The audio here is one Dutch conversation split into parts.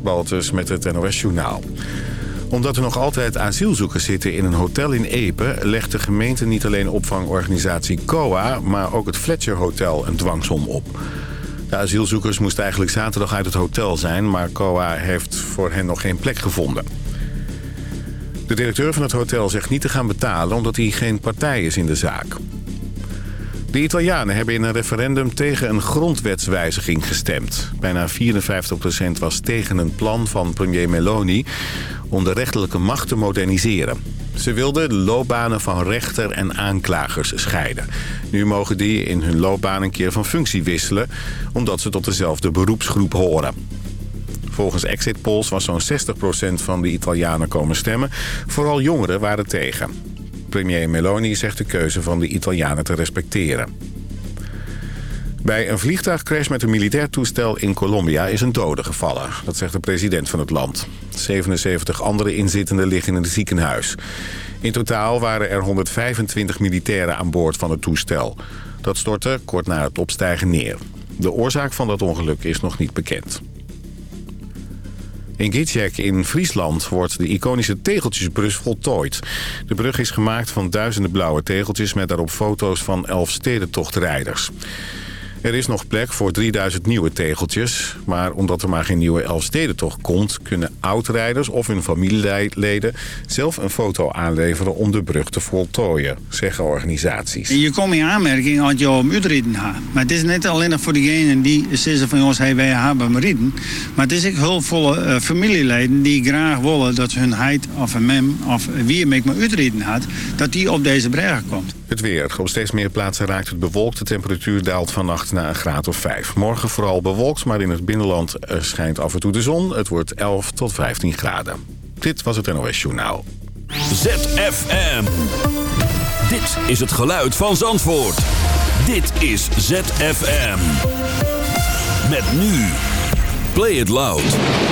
Baltus met het NOS Journaal. Omdat er nog altijd asielzoekers zitten in een hotel in Epe... legt de gemeente niet alleen opvangorganisatie COA... maar ook het Fletcher Hotel een dwangsom op. De asielzoekers moesten eigenlijk zaterdag uit het hotel zijn... maar COA heeft voor hen nog geen plek gevonden. De directeur van het hotel zegt niet te gaan betalen... omdat hij geen partij is in de zaak. De Italianen hebben in een referendum tegen een grondwetswijziging gestemd. Bijna 54% was tegen een plan van premier Meloni om de rechterlijke macht te moderniseren. Ze wilden de loopbanen van rechter en aanklagers scheiden. Nu mogen die in hun loopbaan een keer van functie wisselen... omdat ze tot dezelfde beroepsgroep horen. Volgens exit polls was zo'n 60% van de Italianen komen stemmen. Vooral jongeren waren tegen. Premier Meloni zegt de keuze van de Italianen te respecteren. Bij een vliegtuigcrash met een militair toestel in Colombia is een dode gevallen. Dat zegt de president van het land. 77 andere inzittenden liggen in het ziekenhuis. In totaal waren er 125 militairen aan boord van het toestel. Dat stortte kort na het opstijgen neer. De oorzaak van dat ongeluk is nog niet bekend. In Gitjek in Friesland wordt de iconische tegeltjesbrug voltooid. De brug is gemaakt van duizenden blauwe tegeltjes... met daarop foto's van elf stedentochtrijders. Er is nog plek voor 3000 nieuwe tegeltjes. Maar omdat er maar geen nieuwe Elfstedentocht komt... kunnen oudrijders of hun familieleden zelf een foto aanleveren... om de brug te voltooien, zeggen organisaties. Je komt in aanmerking als je om uitreden gaat. Maar het is niet alleen voor diegenen die zeggen van... ons hey, wij hebben rijden. Maar het is ook hulpvolle uh, familieleden die graag willen... dat hun heid of een mem of wie met me uitreden had... dat die op deze brug komt. Het weer. Op steeds meer plaatsen raakt het bewolkt. De temperatuur daalt vannacht naar een graad of 5. Morgen vooral bewolkt, maar in het binnenland schijnt af en toe de zon. Het wordt 11 tot 15 graden. Dit was het NOS Journaal. ZFM. Dit is het geluid van Zandvoort. Dit is ZFM. Met nu. Play it loud.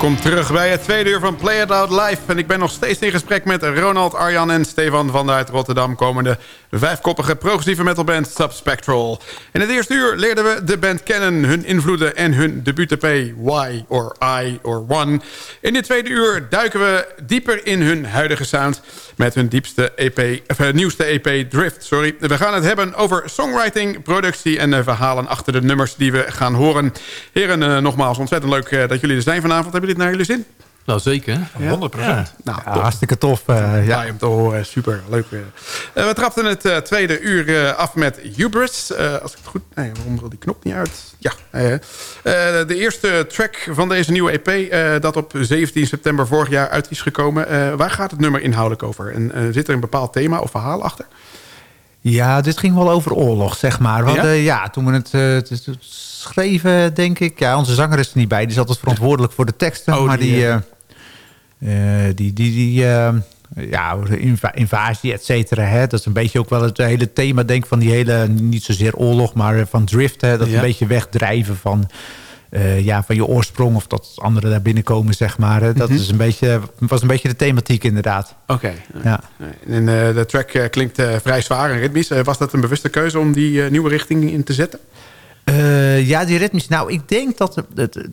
Welkom terug bij het tweede uur van Play It Out Live. En ik ben nog steeds in gesprek met Ronald, Arjan en Stefan van uit Rotterdam komende vijfkoppige progressieve metalband Subspectral. In het eerste uur leerden we de band kennen, hun invloeden en hun debuut-EP Y or I or One. In dit tweede uur duiken we dieper in hun huidige sound met hun diepste EP, of, uh, nieuwste EP Drift. Sorry. We gaan het hebben over songwriting, productie en de verhalen achter de nummers die we gaan horen. Heren, uh, nogmaals ontzettend leuk dat jullie er zijn vanavond. Hebben jullie het naar jullie zin? Nou, zeker. Ja? 100%. Ja. Nou, ja, hartstikke tof. Uh, ja, hem te horen. Super, leuk. Uh, we trapten het uh, tweede uur af met Hubris. als ik het goed... Nee, waarom wil die knop niet uit? Ja. de eerste track van deze nieuwe EP... dat op 17 september vorig jaar uit is gekomen. waar gaat het nummer inhoudelijk over? En zit er een bepaald thema of verhaal achter? Ja, dit ging wel over oorlog, zeg maar. Hadden, ja? ja? toen we het, het schreven, denk ik... Ja, onze zanger is er niet bij. Die is altijd verantwoordelijk voor de teksten. Oh, maar die... die uh, die, die, die uh, ja, invasie, et cetera. Hè? Dat is een beetje ook wel het hele thema, denk ik, van die hele, niet zozeer oorlog, maar van drift. Hè? Dat ja. een beetje wegdrijven van, uh, ja, van je oorsprong of dat anderen daar binnenkomen, zeg maar. Hè? Dat mm -hmm. is een beetje, was een beetje de thematiek, inderdaad. Oké. Okay. Ja. En de track klinkt vrij zwaar en ritmisch. was dat een bewuste keuze om die nieuwe richting in te zetten? ja, die ritmisch. Nou, ik denk dat... Het,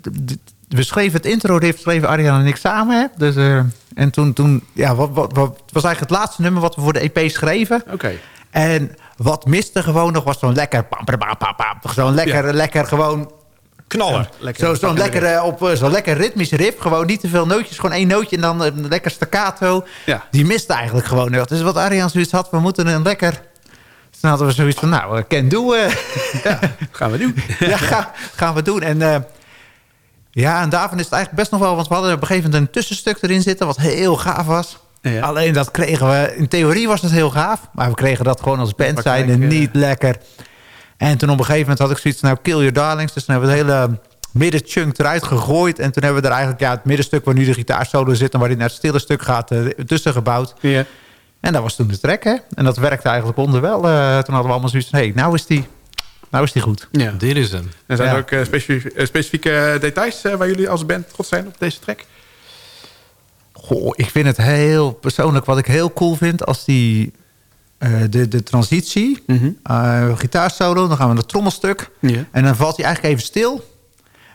we schreven het intro-riff, schreven Arjan en ik samen. Hè? Dus, uh, en toen, toen ja, wat, wat, wat, was eigenlijk het laatste nummer wat we voor de EP schreven. Oké. Okay. En wat miste gewoon nog was zo'n lekker... Zo'n lekker, ja. lekker gewoon... Knallen. Zo'n zo, zo lekker, op, zo lekker ritmisch riff. Gewoon niet te veel nootjes. Gewoon één nootje en dan een lekker staccato. Ja. Die miste eigenlijk gewoon. Dat is wat Arjan zoiets had. We moeten een lekker... Toen hadden we zoiets van, nou, can do. Uh. Ja, gaan we doen. ja, ga, gaan we doen. En... Uh, ja, en daarvan is het eigenlijk best nog wel... want we hadden op een gegeven moment een tussenstuk erin zitten... wat heel gaaf was. Ja. Alleen dat kregen we... In theorie was het heel gaaf... maar we kregen dat gewoon als band zijn en niet lekker. En toen op een gegeven moment had ik zoiets... nou, Kill Your Darlings. Dus toen hebben we het hele middenchunk eruit gegooid. En toen hebben we er eigenlijk ja, het middenstuk... waar nu de gitaarsolo zit... en waar hij naar het stille stuk gaat... Uh, tussen gebouwd. Ja. En dat was toen de track, hè? En dat werkte eigenlijk onder wel. Uh, toen hadden we allemaal zoiets van... hé, hey, nou is die... Nou is die goed. Ja. Dit is hem. En zijn ja. er ook uh, specifieke, uh, specifieke details uh, waar jullie als band trots zijn op deze track? Goh, ik vind het heel persoonlijk wat ik heel cool vind als die de, de transitie, mm -hmm. gitaarsolo, dan gaan we naar het trommelstuk ja. en dan valt hij eigenlijk even stil.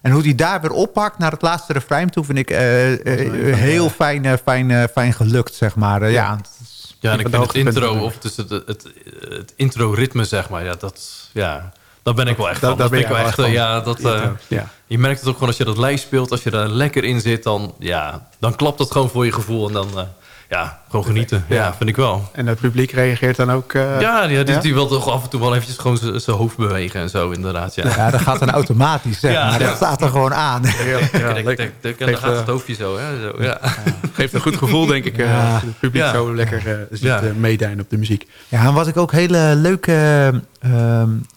En hoe hij daar weer oppakt naar het laatste refrein toe vind ik heel fijn, fijn, fijn gelukt, zeg maar. ja. ja ja, en ik vind het intro, of het, het, het, het intro-ritme, zeg maar, ja, dat, ja, daar ben ik wel echt dat, van. Dat ben ik wel echt van. ja, dat, uh, ja. Je merkt het ook gewoon als je dat lijst speelt, als je daar lekker in zit, dan, ja, dan klapt dat gewoon voor je gevoel en dan, uh, ja, gewoon genieten. Ja, ja, vind ik wel. En het publiek reageert dan ook? Uh, ja, ja, die, die wil toch af en toe wel eventjes gewoon zijn hoofd bewegen en zo, inderdaad. Ja, ja dat gaat dan automatisch, zeg maar. Dat staat er gewoon aan. Ja, dan gaat het hoofdje zo, hè. Zo, ja. Geeft een goed gevoel, denk ik. Uh, het publiek zo lekker uh, zit uh, meeduinen op de muziek. Ja, en wat ik ook hele leuke...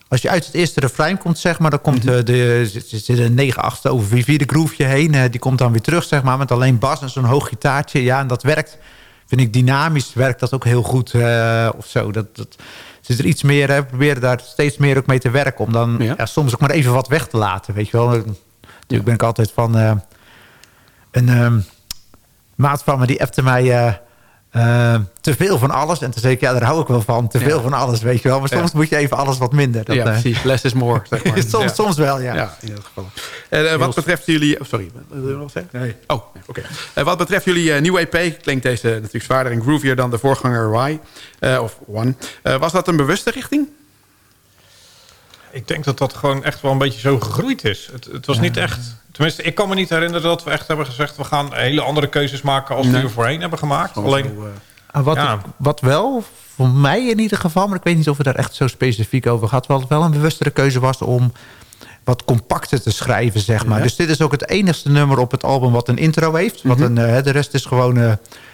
als je uit het eerste refrein komt, zeg maar... dan komt mm -hmm. de, zit een 9 8 over 4 de groefje heen. die komt dan weer terug, zeg maar, met alleen bas en zo'n hoog gitaartje. Ja, en dat werkt vind ik dynamisch werkt dat ook heel goed uh, of zo. Dat, dat zit er iets meer, hè, we proberen daar steeds meer ook mee te werken... om dan ja. Ja, soms ook maar even wat weg te laten, weet je wel. Natuurlijk ja. ben ik altijd van... Uh, een um, maat van me die appte mij... Uh, te veel van alles. En toen zei ik, ja, daar hou ik wel van. Te veel van alles, weet je wel. Maar soms moet je even alles wat minder. Dat, ja, precies. Less is more, zeg maar. soms, soms wel, ja. Ja, in dat geval. En wat betreft jullie... Oh, sorry, wil je nog zeggen? Nee. Oh, oké. Okay. Uh, wat betreft jullie uh, nieuwe EP... klinkt deze natuurlijk zwaarder en groovier dan de voorganger Y. Uh, of One. was dat een bewuste richting? Ik denk dat dat gewoon echt wel een beetje zo gegroeid is. Het, het was ja. niet echt... Tenminste, ik kan me niet herinneren dat we echt hebben gezegd... we gaan hele andere keuzes maken als nee. die we voorheen hebben gemaakt. Alleen, zo, uh, wat, ja. wat wel, voor mij in ieder geval... maar ik weet niet of we daar echt zo specifiek over gaat... wat wel een bewustere keuze was om wat compacter te schrijven, zeg maar. Ja. Dus dit is ook het enigste nummer op het album wat een intro heeft. Mhm. Wat een, uh, de rest is gewoon... Uh,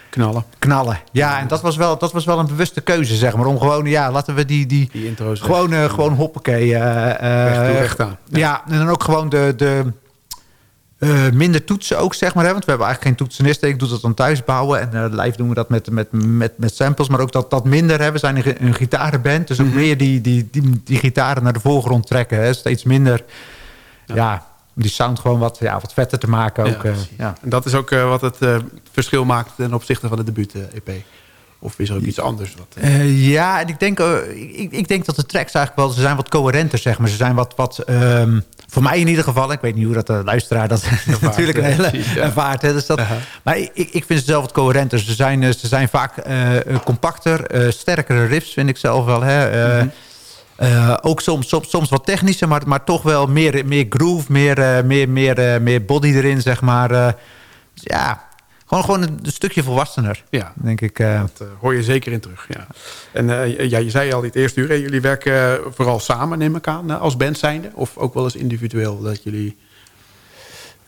knallen. Knallen. Ja, en dat was wel, dat was wel een bewuste keuze, zeg maar. Om gewoon, ja, laten we die, die, die intro's gewoon, uh, gewoon hoppakee. Uh, recht, recht aan. Ja. ja, en dan ook gewoon de, de uh, minder toetsen ook, zeg maar. Hè? Want we hebben eigenlijk geen toetsenisten. Ik doe dat dan thuis bouwen. En uh, live doen we dat met, met, met, met samples. Maar ook dat, dat minder. Hè? We zijn een, een gitarenband. Dus ook Mhm. meer die, die, die, die gitaren naar de voorgrond trekken. Hè? Steeds minder. Ja. ja om die sound gewoon wat, ja, wat vetter te maken. Ja, Ook, eh, precies. ja. En dat is ook eh, wat het eh, verschil maakt ten opzichte van de debuut-EP. Of is er ook iets anders? Wat, eh, Eh, ja, en ik denk, eh, ik, ik denk dat de tracks eigenlijk wel... ze zijn wat coherenter, zeg maar. Ze zijn wat... wat ehm, voor mij in ieder geval, ik weet niet hoe dat de luisteraar dat natuurlijk een hele ja. ervaart. Hè, dus dat, Maar ik, ik vind ze zelf wat coherenter. Ze zijn, ze zijn vaak compacter, sterkere riffs vind ik zelf wel. Hè. Mhm. ook soms, soms, soms wat technischer, maar, maar toch wel meer, meer groove, meer, meer, meer, meer body erin, zeg maar. Dus ja, gewoon, gewoon een, een stukje volwassener, ja, denk ik. eh. dat eh, hoor je zeker in terug. Ja. En eh, ja, je zei al in het eerste uur, hè, jullie werken vooral samen, neem ik aan, als band zijnde. Of ook wel eens individueel, dat jullie...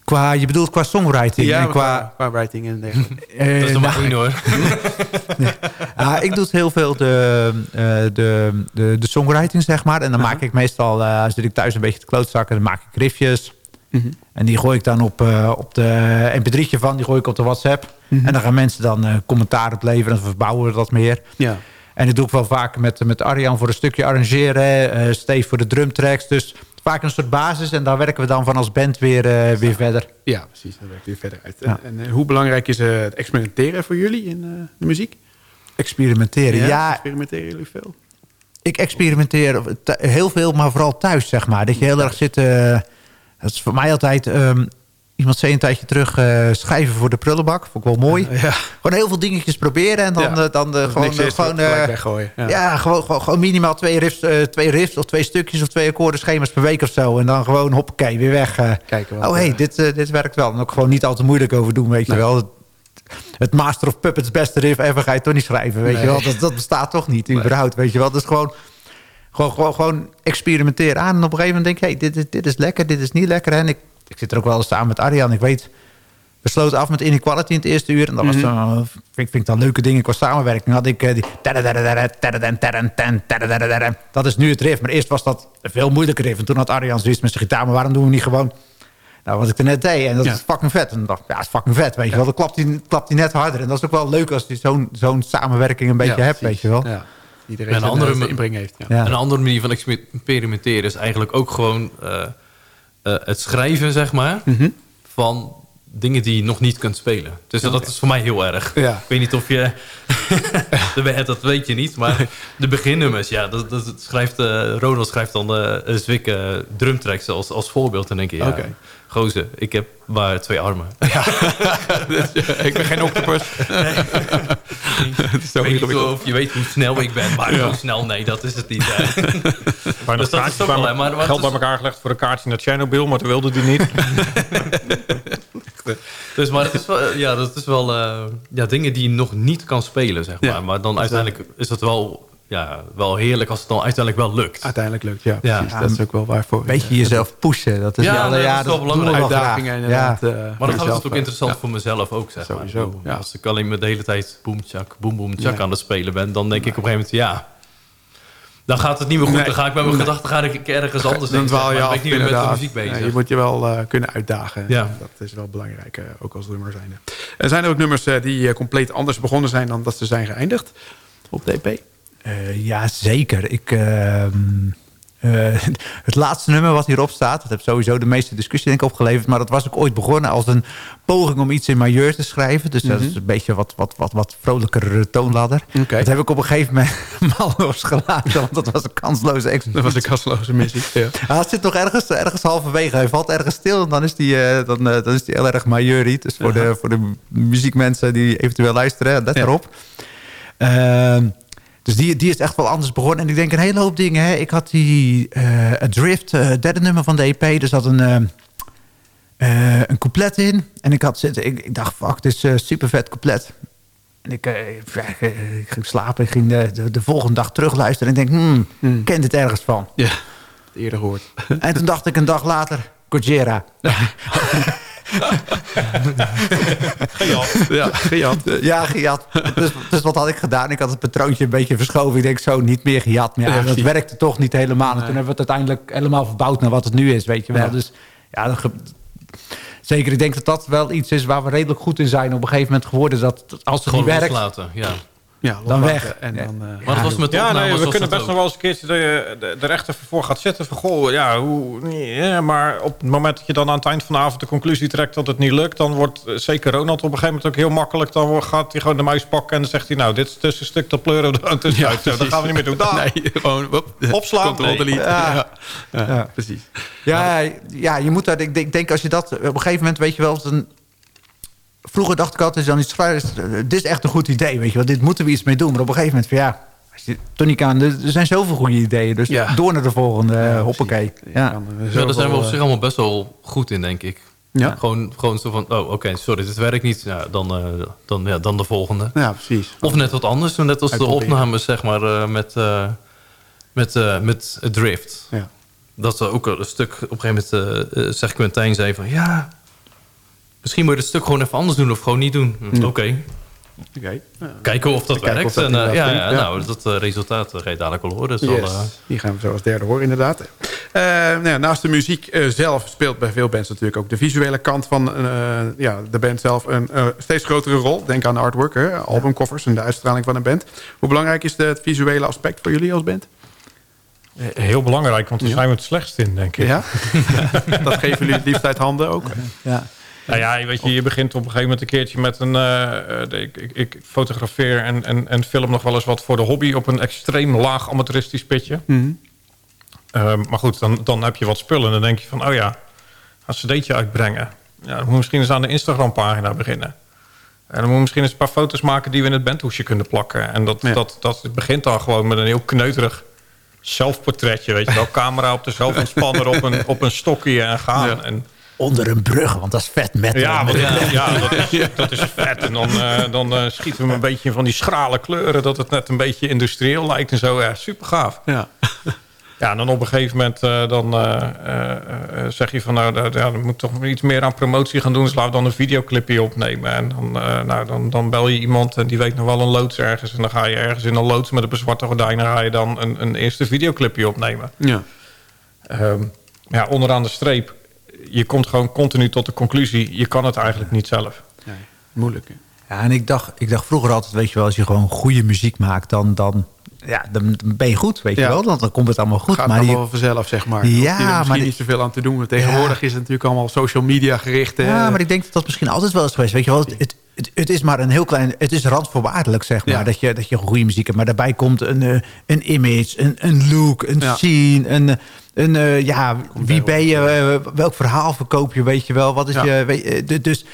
Qua, je bedoelt qua songwriting en qua... qua, qua writing en dergelijke. Dat is maar nou, één hoor. ah, ik doe heel veel de, eh, de, de, de songwriting, zeg maar. En dan maak ik meestal, eh zit ik thuis een beetje te klootzakken... dan maak ik riffjes. Mhm. En die gooi ik dan op, eh, op de mp3'tje van, die gooi ik op de WhatsApp. En dan gaan mensen dan eh, commentaar op leveren en dan verbouwen we dat meer. Ja. En dat doe ik wel vaak met, met Arjan voor een stukje arrangeren. eh Steve voor de drumtracks. Dus vaak een soort basis. En daar werken we dan van als band weer, weer verder. ja, precies. Dat werkt weer verder uit. Ja. En, en hoe belangrijk is het experimenteren voor jullie in de muziek? Experimenteren. Ja, Experimenteren jullie veel? ik experimenteer heel veel, maar vooral thuis, zeg maar. Dat je heel erg zit... dat is voor mij altijd... ehm, iemand zei een tijdje terug... eh, schrijven voor de prullenbak. Vond ik wel mooi. Ja. Gewoon heel veel dingetjes proberen. En dan, Ja. eh, dan eh, gewoon... Niks is gewoon weggooien. Ja. Ja, gewoon, gewoon, gewoon minimaal twee riffs, twee riffs of twee stukjes of twee akkoordenschema's per week of zo. En dan gewoon hoppakee, weer weg. Kijken wat, oh, hey, dit, dit werkt wel. En ook gewoon niet al te moeilijk over doen, weet je wel. Het, Master of Puppets beste riff ever ga je toch niet schrijven, weet Nee. je wel. Dat, dat bestaat toch niet, überhaupt, weet je wel. Dus gewoon, gewoon, gewoon, gewoon experimenteren aan. En op een gegeven moment denk je, hey, dit, is- dit is lekker, dit is niet lekker. En ik, ik zit er ook wel eens samen met Arjan. Ik weet, we sloten af met Inequality in het eerste uur. En dat was Mhm. dan, vind, ik- vind ik dan leuke dingen qua samenwerking. had ik eh, die... Dat is nu het riff. Maar eerst was dat een veel moeilijker riff. En toen had Arjan zoiets met zijn gitaar. Maar waarom doen we niet gewoon... Nou, wat ik er net deed. En dat Ja. is fucking vet. En dacht, ja, het is fucking vet, weet je wel. Dan klapt hij, klapt hij net harder. En dat is ook wel leuk als je zo'n zo'n samenwerking een beetje Ja, hebt, precies. weet je wel. Ja. Iedereen En een zijn, andere inbreng heeft. Ja. Ja. Een andere manier van experimenteren is eigenlijk ook gewoon eh, eh, het schrijven, zeg maar, Mhm. van dingen die je nog niet kunt spelen. Dus dat is voor mij heel erg. Ja. Ik weet niet of je... dat weet je niet, maar de beginnummers, ja, dat, dat het schrijft, eh, Ronald schrijft dan eh Zwik eh, drumtracks als, als voorbeeld. En denk je, ja, Oké. Gozer, ik heb maar twee armen. ik ben geen octopus. Het is zo Ik weet niet ingewikkeld. of je weet hoe snel ik ben, maar hoe snel, nee, dat is het niet. hè. Maar Dus dat is ook wel, maar geld bij elkaar gelegd voor een kaartje naar Chernobyl, maar toen wilde die niet. Dus, maar het is wel, ja, dat is wel eh, ja, dingen die je nog niet kan spelen, zeg maar. Ja. Maar dan uiteindelijk is het wel, ja, wel heerlijk als het dan uiteindelijk wel lukt. Uiteindelijk lukt, ja. Ja. Precies, dat is ook wel waarvoor. Een beetje jezelf pushen. Dat is Ja, wel, nee, ja, dat is wel belangrijk. Uitdagingen Ja. eh, Maar jezelf, het ook eh, interessant ja. voor mezelf ook, zeg Sowieso, maar. Ja. Als ik alleen maar de hele tijd boom, tjak, boom, boom, tjak Nee. aan het spelen ben... dan denk ik op een gegeven moment, ja... Dan gaat het niet meer goed. Nee. Dan ga ik met mijn Nee. gedachten ga ik ergens anders Dan dwaal je af, ben ik niet meer met de muziek bezig. Ja, je moet je wel eh, kunnen uitdagen. Ja. Dat is wel belangrijk, eh, ook als drummer zijnde. Er zijn er ook nummers die compleet anders begonnen zijn... dan dat ze zijn geëindigd op de Eh, ja, zeker. Ik, ehm, eh, het laatste nummer wat hierop staat... dat heeft sowieso de meeste discussie denk ik opgeleverd... maar dat was ook ooit begonnen als een poging om iets in majeur te schrijven. Dus dat is een beetje wat, wat, wat, wat vrolijker toonladder. Dat heb ik op een gegeven moment mal losgelaten... want dat was een kansloze. Dat was een kasteloze missie. Ja. Ah, het zit toch ergens, ergens halverwege. Hij valt ergens stil en dan is die, eh, dan, dan is die heel erg majeuriet. Dus voor, de, voor de muziekmensen die eventueel luisteren, let Ja. erop. Ehm, dus die, die is echt wel anders begonnen. En ik denk een hele hoop dingen. Hè. Ik had die eh, Adrift, eh, derde nummer van de EP. Er zat een, eh, een couplet in. En ik, had zitten, ik, ik dacht, fuck, dit is een super vet couplet. En ik, ik, ging slapen. Ik ging de, de, de volgende dag terugluisteren. En ik denk, hmm, ik ken dit ergens van. ja, eerder gehoord. En toen dacht ik een dag later, Gojira. ja, gejat. Ja, gejat. Dus, dus wat had ik gedaan? Ik had het patroontje een beetje verschoven. Ik denk zo, niet meer gejat. Maar ja, dat werkte toch niet helemaal. En toen hebben we het uiteindelijk helemaal verbouwd naar wat het nu is, weet je wel. Ja. Dus ja, dat zeker. Ik denk dat dat wel iets is waar we redelijk goed in zijn op een gegeven moment geworden. Dat als het Gewoon niet werkt, ja. Ja, dan weg. En Ja. dan, eh, Maar dat was met de Ja, nee, we kunnen best ook. nog wel eens een keertje de, de, de rechter voor gaat zitten. Van, goh, ja, hoe, nee, maar op het moment dat je dan aan het eind van de avond de conclusie trekt dat het niet lukt... dan wordt eh, zeker Ronald op een gegeven moment ook heel makkelijk. Dan wordt- gaat hij gewoon de muis pakken en dan zegt hij... nou, dit is het tussenstuk, dat pleuren we er tussenuit. Dat gaan we niet meer doen. Dag. Nee, gewoon wop, Opslaan. Nee. Ja. Ja. Ja, Ja. precies. Ja, ja, je moet dat. Ik denk, ik denk als je dat op een gegeven moment weet je wel. dat Een, vroeger dacht ik altijd dan iets. vrij- Dit is echt een goed idee, weet je wel. Dit moeten we iets mee doen. Maar op een gegeven moment van ja. Als je toch niet kan. Er zijn zoveel goede ideeën. Dus Ja. door naar de volgende. eh, hoppakee. Ja. kan, eh, Ja, daar zijn we op eh, zich allemaal best wel goed in, denk ik. Ja. Gewoon, gewoon zo van, oh, oké, sorry, dit werkt niet. Ja, dan, eh, dan, ja, dan de volgende. Ja, precies. Of net wat anders, net als de opnames, zeg maar, eh, met, eh, met, eh, met Drift. Ja. Dat ze ook een stuk, op een gegeven moment, eh, eh, zeg Quintijn zei van, ja, misschien moet je het stuk gewoon even anders doen of gewoon niet doen. Oké, Oké. Ja. kijken of dat Kijken werkt. of dat en, eh, ja, ja, ja. nou, dat eh, resultaat eh, ga je dadelijk wel horen. Dus Yes. Die gaan we zo als derde horen, inderdaad. Eh, nou ja, naast de muziek eh, zelf speelt bij veel bands natuurlijk ook de visuele kant van eh, ja, de band zelf een eh, steeds grotere rol. Denk aan de artwork, hè, albumcovers en de uitstraling van een band. Hoe belangrijk is de- het visuele aspect voor jullie als band? Eh, Heel belangrijk, want daar zijn we het slechtst in, denk ik. Ja? dat geven jullie het liefst uit handen ook? Ja. Nou ja, weet je, je begint op een gegeven moment een keertje met een... eh, eh, ik, ik, ik fotografeer en, en, en film nog wel eens wat voor de hobby... op een extreem laag amateuristisch pitje. Mhm. Ehm, maar goed, dan, dan heb je wat spullen en dan denk je van... oh ja, een cd'tje uitbrengen. Ja, dan moet je misschien eens aan de Instagram-pagina beginnen. En dan moet je misschien eens een paar foto's maken... die we in het bandhoesje kunnen plakken. En dat, Ja. dat, dat begint dan gewoon met een heel kneuterig zelfportretje. Weet je wel, camera op de zelfontspanner op een, op een stokje en gaan. Ja. En, Onder een brug, want dat is vet metal. ja, want, ja. dat, is, dat is vet. En dan, eh, dan eh, schieten we hem een beetje van die schrale kleuren... dat het net een beetje industrieel lijkt en zo. Ja, super gaaf. Ja. Ja, en dan op een gegeven moment eh, dan, eh, eh, eh, zeg je van... nou, daar- ja, dan moet toch iets meer aan promotie gaan doen. Dus laten we dan een videoclipje opnemen. En dan, eh, nou, dan, dan bel je iemand en die weet nog wel een loods ergens. En dan ga je ergens in een loods met een zwarte gordijn... en ga je dan een, een eerste videoclipje opnemen. ja. Ehm, ja, onderaan de streep, je komt gewoon continu tot de conclusie... je kan het eigenlijk niet zelf. Nee, moeilijk. hè? Ja, en ik dacht, ik dacht vroeger altijd, weet je wel, als je gewoon goede muziek maakt, dan, dan, ja, dan ben je goed, weet Ja. je wel. Dan, dan komt het allemaal goed. Gaat maar allemaal je- vanzelf, zeg maar. Ja, er misschien maar die- niet zoveel aan te doen. Tegenwoordig is het natuurlijk allemaal social media gericht. ja, maar ik denk dat dat misschien altijd wel is geweest. Weet je wel, het, het, is maar een heel klein, het is randvoorwaardelijk, zeg maar, Ja. dat, je, dat je goede muziek hebt. Maar daarbij komt een, eh, een image, een, een look, een Ja. scene, een, een eh, ja, wie ben je, eh, welk verhaal verkoop je, weet je wel. Wat is Ja. je, weet, dus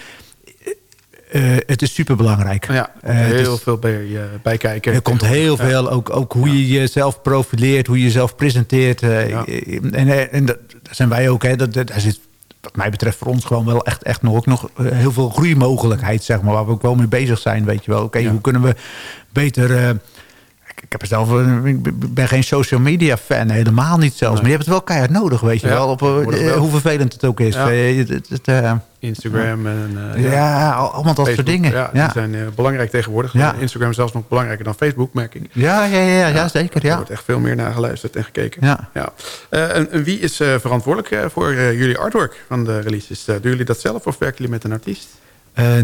het is superbelangrijk. Ja, Eh, het heel veel bij, eh, bij kijken. Er komt heel veel, ook, ook hoe je jezelf profileert, hoe je jezelf presenteert. Ja. En, en, en dat daar zijn wij ook. Hè, dat, dat, daar zit wat mij betreft voor ons gewoon wel echt, echt nog, ook nog eh, heel veel groeimogelijkheid, zeg maar. Waar we ook wel mee bezig zijn, weet je wel. Oké, Ja. hoe kunnen we beter... eh, ik heb er zelf, eh, ik ben geen social media fan, helemaal niet zelfs. Maar je hebt het wel keihard nodig, weet je Ja, wel. Op, eh, wel. hoe vervelend het ook is. Ja. Eh, het- eh, Instagram en eh, ja, al- allemaal dat soort dingen. Ja, Ja, die zijn eh, belangrijk tegenwoordig. Ja. Instagram zelfs nog belangrijker dan Facebook, merk ik. ja, ja, ja, ja, zeker. Er Ja. wordt echt veel meer naar geluisterd en gekeken. Ja. Eh, en, en wie is eh, verantwoordelijk eh, voor eh, jullie artwork van de releases? Eh, doen jullie dat zelf of werken jullie met een artiest? Eh,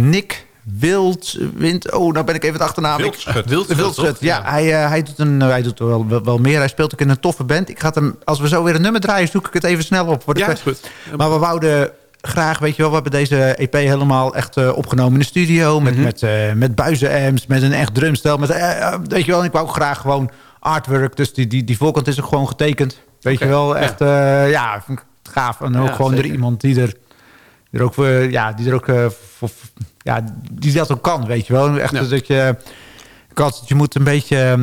Nick Wildwind. Oh, nou ben ik even de achternaam. Wildschut. Wildschut, Wildschut, ja. Hij, eh, hij doet, een, hij doet wel, wel, wel meer. Hij speelt ook in een toffe band. Ik ga het hem, als we zo weer een nummer draaien, zoek ik het even snel op. Voor de Ja, is goed. Maar we wouden graag, weet je wel, we hebben deze EP helemaal echt eh, opgenomen in de studio. Met, met, eh, met buizenamps, met een echt drumstel. Met, eh, eh, weet je wel, en ik wou ook graag gewoon artwork. Dus die, die, die voorkant is ook gewoon getekend. Weet je wel, echt, eh, ja, gaaf. En ook Ja, gewoon er zeker. iemand die er er ook, eh, ja, die er ook eh, voor, ja, die dat ook kan, weet je wel. Echt Ja. dat je, ik had, je moet een beetje eh,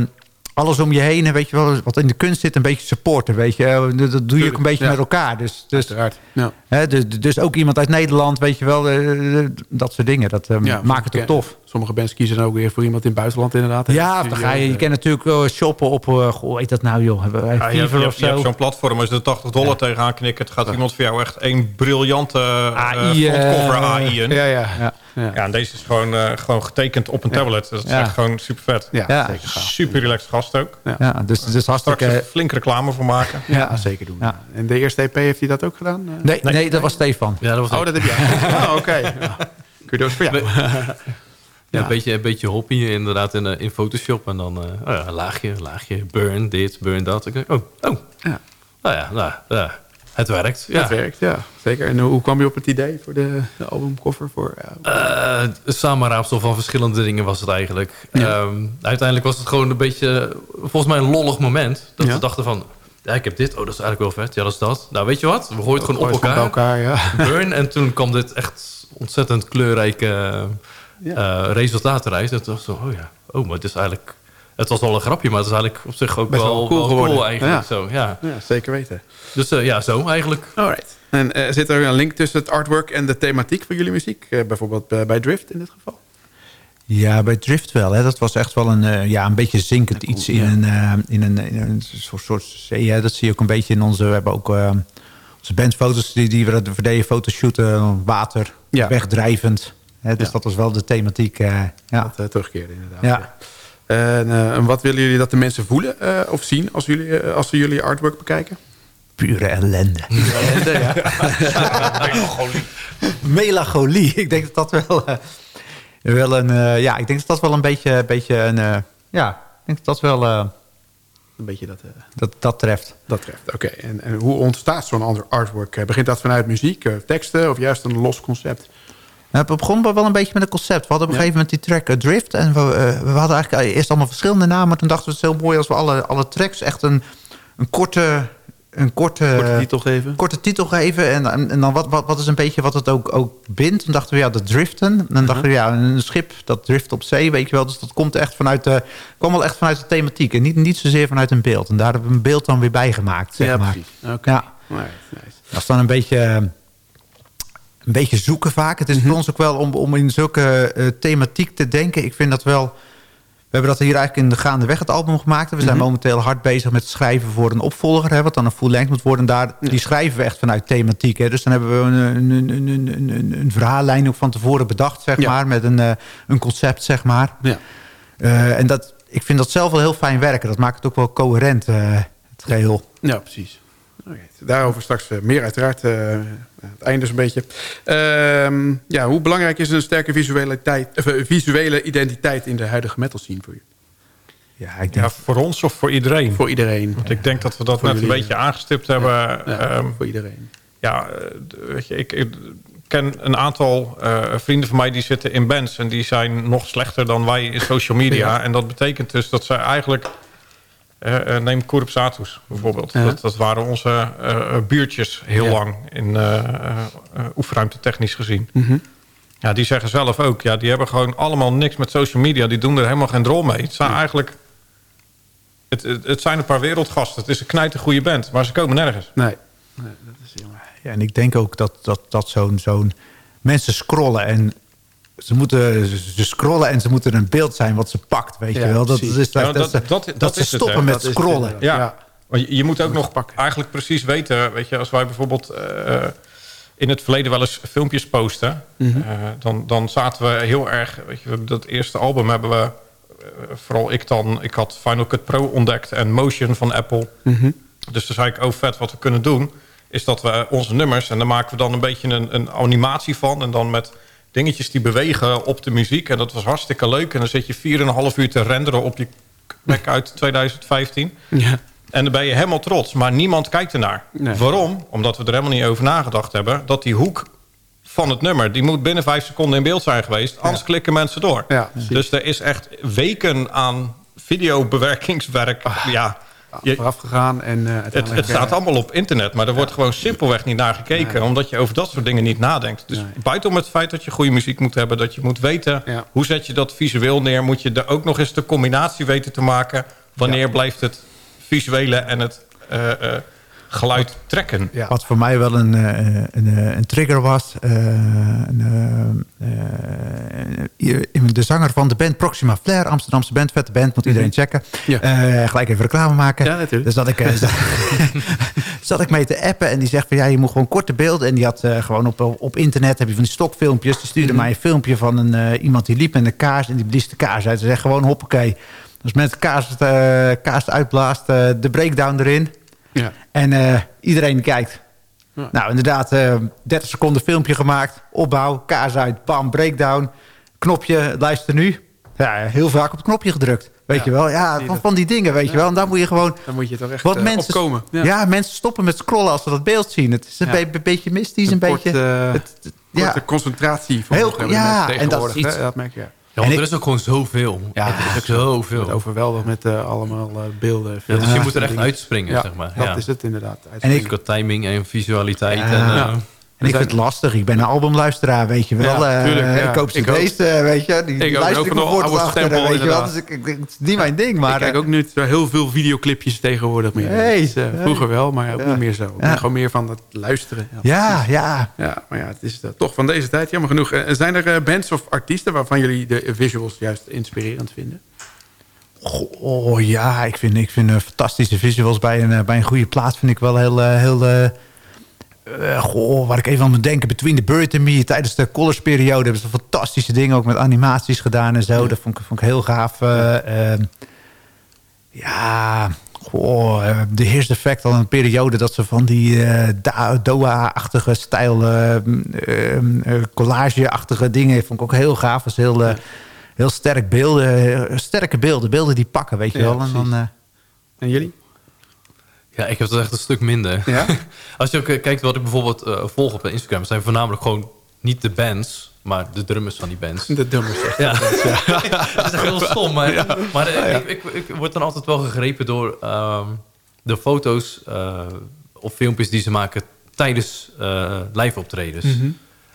alles om je heen, weet je wel, wat in de kunst zit, een beetje supporten, weet je. Dat, dat doe je ook een beetje ja. met elkaar. Dus, dus. Ja. hè, dus, dus ook iemand uit Nederland, weet je wel, eh, dat soort dingen. Dat eh, Ja, maakt het ook tof. Sommige bands kiezen dan ook weer voor iemand in het buitenland inderdaad. Ja, dan ga je, je kan natuurlijk eh, shoppen op, eh, goh, hoe heet dat nou joh, hebben wij Ja, je hebt, of hebt, je hebt zo. zo'n platform, als je er 80 dollar tegenaan knikkert... gaat iemand voor jou echt één briljante AI, eh, frontcover AI. Ja, Ja, ja. Ja. en deze is gewoon, eh, gewoon getekend op een tablet. Dat is Ja. echt gewoon super vet. Ja, Ja. zeker gaaf. Super relaxed gast ook. Ja, dus het is Straks hartstikke... een flink reclame voor maken. Ja, zeker doen. Ja. En de eerste EP, heeft hij dat ook gedaan? Eh, Nee, nee, dat was Stefan. Ja, dat was Oh, dat heb jij. oh, oké. Ja. Kudos voor jou. Ja, Een, beetje, een beetje hobby inderdaad in, in Photoshop. En dan uh, oh ja, laagje, laagje, burn dit, burn dat. Ik denk, oh, oh. Ja. Nou ja, nou, ja. Het werkt, ja. Het werkt, ja. Zeker. En hoe kwam je op het idee voor de, de albumcover? Voor, ja. uh, samenraapsel van verschillende dingen was het eigenlijk. Um, uiteindelijk was het gewoon een beetje, volgens mij een lollig moment. Dat we dachten van, ja, ik heb dit. Oh, dat is eigenlijk wel vet. Ja, dat is dat. Nou, weet je wat? We gooien het gewoon op elkaar. elkaar ja. Burn. En toen kwam dit echt ontzettend kleurrijke ja. uh, resultaten eruit. En toen dacht ik zo, oh ja. Oh, maar het is eigenlijk het was wel een grapje, maar het is eigenlijk op zich ook wel, cool, cool eigenlijk. Ja. Zo, ja. ja, zeker weten. Dus uh, ja, zo eigenlijk. Alright. En uh, zit er een link tussen het artwork en de thematiek van jullie muziek? Uh, bijvoorbeeld bij Drift in dit geval? Ja, bij Drift wel. Hè. Dat was echt wel een, ja, een beetje zinkend iets in, een, in, een, in een soort, soort zee. Hè. Dat zie je ook een beetje in onze... We hebben ook onze bandfoto's die, die we verdeden fotoshooten. Water, ja. wegdrijvend. Hè. Dus ja. dat was wel de thematiek. ja. Dat terugkeerde inderdaad. Ja. En, uh, en, wat willen jullie dat de mensen voelen uh, of zien als, jullie, uh, als ze jullie artwork bekijken? Pure ellende. Pure ellende, ja. Melancholie. Melancholie. Ik denk dat dat wel, wel een... ja, ik denk dat dat wel een beetje, beetje een... ja, ik denk dat dat wel... een beetje dat, dat... Dat treft. Dat treft, oké. Okay. En, en, hoe ontstaat zo'n ander artwork? Begint dat vanuit muziek, teksten of juist een los concept? We begonnen wel een beetje met een concept. We hadden op een gegeven moment die track Drift. En we, uh, we hadden eigenlijk eerst allemaal verschillende namen. Maar toen dachten we het is heel mooi als we alle, alle tracks echt een, een korte... Een korte, korte titel geven. Korte titel geven. En, en dan wat, wat, wat is een beetje wat het ook, ook bindt. Toen dachten we, ja, de driften. En dan uh -huh. dachten we, ja, een schip dat drift op zee, weet je wel. Dus dat komt echt vanuit de, kwam wel echt vanuit de thematiek. En niet, niet zozeer vanuit een beeld. En daar hebben we een beeld dan weer bijgemaakt, zeg ja, maar. Precies. Okay. Ja, nice. Dat is dan een beetje een beetje zoeken vaak. Het is voor ons ook wel om, om in zulke uh, thematiek te denken. Ik vind dat wel... We hebben dat hier eigenlijk in de gaandeweg het album gemaakt. We zijn mm -hmm. momenteel hard bezig met schrijven voor een opvolger. Hè, wat dan een full length moet worden. Daar, ja. Die schrijven we echt vanuit thematiek. Hè. Dus dan hebben we een, een, een, een, een verhaallijn ook van tevoren bedacht. Zeg ja. maar, met een, uh, een concept, zeg maar. Ja. Uh, en dat, ik vind dat zelf wel heel fijn werken. Dat maakt het ook wel coherent, het geheel. Ja, precies. Daarover straks meer uiteraard. Uh, het einde is een beetje. Uh, ja, hoe belangrijk is een sterke visuele, tijd, uh, visuele identiteit in de huidige metal scene voor je? Ja, ik denk... ja, voor ons of voor iedereen? Voor iedereen. Want ik denk dat we dat voor net jullie, een beetje aangestipt hebben. Ja, ja, um, voor iedereen. Ja, weet je, ik, ik ken een aantal uh, vrienden van mij die zitten in bands... en die zijn nog slechter dan wij in social media. Ja. En dat betekent dus dat ze eigenlijk uh, uh, neem Corpsatus bijvoorbeeld. Ja. Dat, dat, waren onze uh, buurtjes heel ja. lang in oefenruimte technisch gezien. Mm -hmm. Ja, die zeggen zelf ook, ja, die hebben gewoon allemaal niks met social media. Die doen er helemaal geen drol mee. Het zijn ja. eigenlijk... Het, het, het, zijn een paar wereldgasten. Het is een knijter goede band, maar ze komen nergens. Nee, nee dat is jammer. Ja, en ik denk ook dat, dat, dat zo'n zo'n mensen scrollen en ze moeten ze scrollen en ze moeten een beeld zijn wat ze pakt, weet ja, je wel. Dat, is, dat, ja, dat, dat, dat, dat, ze stoppen met scrollen. Het, ja. je, je moet ook nog pakken. eigenlijk precies weten, weet je, als wij bijvoorbeeld uh, in het verleden wel eens filmpjes posten, mm -hmm. uh, dan, dan zaten we heel erg, weet je, dat eerste album hebben we, uh, vooral ik dan, ik had Final Cut Pro ontdekt en Motion van Apple. Mm -hmm. Dus toen zei ik, oh vet, wat we kunnen doen, is dat we onze nummers, en dan maken we dan een beetje een, een animatie van, en dan met dingetjes die bewegen op de muziek. En dat was hartstikke leuk. En dan zit je 4,5 uur te renderen op je Mac uit 2015. Ja. En dan ben je helemaal trots. Maar niemand kijkt ernaar. Nee. Waarom? Omdat we er helemaal niet over nagedacht hebben. Dat die hoek van het nummer... die moet binnen 5 seconden in beeld zijn geweest. Anders ja. klikken mensen door. Ja, dus er is echt weken aan videobewerkingswerk... Ah. Ja, vooraf gegaan. En, uh, het, het, staat allemaal op internet, maar er wordt gewoon simpelweg niet naar gekeken. Nee. Omdat je over dat soort dingen niet nadenkt. Dus nee. buiten om het feit dat je goede muziek moet hebben... dat je moet weten, hoe zet je dat visueel neer... moet je er ook nog eens de combinatie weten te maken... wanneer blijft het visuele en het... Uh, geluid trekken. Ja. Wat voor mij wel een, een, een, een trigger was. Uh, een, de zanger van de band Proxima Flair, Amsterdamse band, vette band, moet iedereen checken. Ja. gelijk even reclame maken. Ja, natuurlijk. Dus dat ik, zat ik mee te appen en die zegt van ja, je moet gewoon korte beelden. En die had gewoon op, op internet, heb je van die stokfilmpjes. Die stuurde mm -hmm. mij een filmpje van een, iemand die liep met een kaars en die blies de kaars uit. Ze zegt gewoon hoppakee. Dus met de kaars, kaars uitblaast, de breakdown erin. Ja. En uh, iedereen kijkt. Ja. Nou, inderdaad, uh, 30 seconden filmpje gemaakt. Opbouw, kaas uit, bam, breakdown. knopje, luister nu. Ja, heel vaak op het knopje gedrukt. Weet Ja, je wel? Ja, van, van die dingen, weet je wel. En daar moet je gewoon... Dan moet je toch echt Wat eh, mensen, opkomen. Ja. mensen stoppen met scrollen als ze dat beeld zien. Het is een, beetje mystisch, een, Een beetje... kort, eh, het- ja. concentratie voor Heel- de ja, mensen en dat is iets- dat merk je. Ja. Want En er ik- is ook gewoon zoveel. Ja, er dat is ook zoveel. Overweldigd met eh, allemaal eh, beelden. Ja, dus je moet er echt dingen. uitspringen, Ja, zeg maar. dat is het inderdaad. En ik- timing en visualiteit. En, eh, Ja. En ik vind het lastig. Ik ben een albumluisteraar, weet je wel. Ja, Eh, ja. Ik koop Ik cd's, eh, weet je. Die, ook. luister Ook ik de woord achter, stempel, weet je wel. inderdaad. Dus ik, ik, het is niet mijn ding, maar... ik kijk eh, ook nu heel veel videoclipjes tegenwoordig meer. Hey, Dus, eh, hey. vroeger wel, maar ook Ja. niet meer zo. Ik ben. Gewoon meer van het luisteren. Ja, ja. Ja, maar ja, het is eh, toch van deze tijd, jammer genoeg. Eh, zijn er eh, bands of artiesten waarvan jullie de visuals juist inspirerend vinden? Goh, Oh ja, ik vind, ik vind eh, fantastische visuals bij een, eh, bij een goede plaat vind ik wel heel... eh, heel eh, goh, waar ik even aan moet denken. Between the Bird and Me. Tijdens de Colors-periode hebben ze fantastische dingen ook met animaties gedaan en zo. Dat vond ik, vond ik heel gaaf. eh, ehm, ja, goh, eh, de Heerst Effect al een periode dat ze van die Doha-achtige stijl, eh, ehm, eh, collage-achtige dingen, vond ik ook heel gaaf. Dat is heel, heel sterk beelden, sterke beelden, beelden die pakken, weet je Ja, wel. En dan, En jullie? Ja, ik heb het echt een stuk minder. Ja? Als je ook eh, kijkt wat ik bijvoorbeeld eh, volg op Instagram... zijn voornamelijk gewoon niet de bands... maar de drummers van die bands. De dummers. echt. Ja, dat is echt heel stom. Maar, maar eh, ik, ik, ik word dan altijd wel gegrepen door ehm, de foto's... eh, of filmpjes die ze maken tijdens eh live optredens.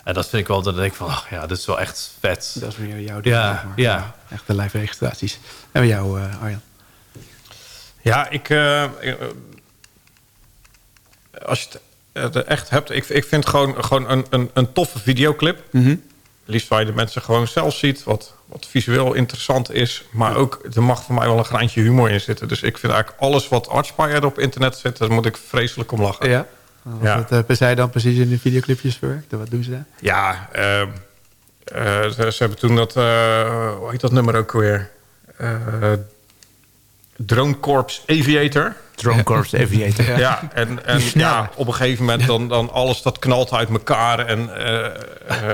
En dat vind ik wel, dat ik denk van... ach ja, dit is wel echt vet. Dat is weer jouw ding. Ja, zeg maar. ja. Echt de live registraties. En bij jou, eh, Arjan? Ja, ik... eh, eh, als je het eh, echt hebt... Ik, ik vind gewoon, gewoon een, een, een toffe videoclip. Liefst waar je de mensen gewoon zelf ziet. Wat, wat visueel interessant is. Maar ook, er mag voor mij wel een graantje humor in zitten. Dus ik vind eigenlijk alles wat Archspire op internet zet... daar moet ik vreselijk om lachen. Ja. Wat Ja. ja. uh, zij dan precies in de videoclipjes verwerkt? Wat doen ze daar? Ja, ehm, eh, ze, ze hebben toen dat... eh, hoe heet dat nummer ook weer? Eh Drone Corps Aviator. Drone Corps Aviator. Ja, en, en ja, op een gegeven moment dan, dan alles dat knalt uit elkaar. En eh, eh,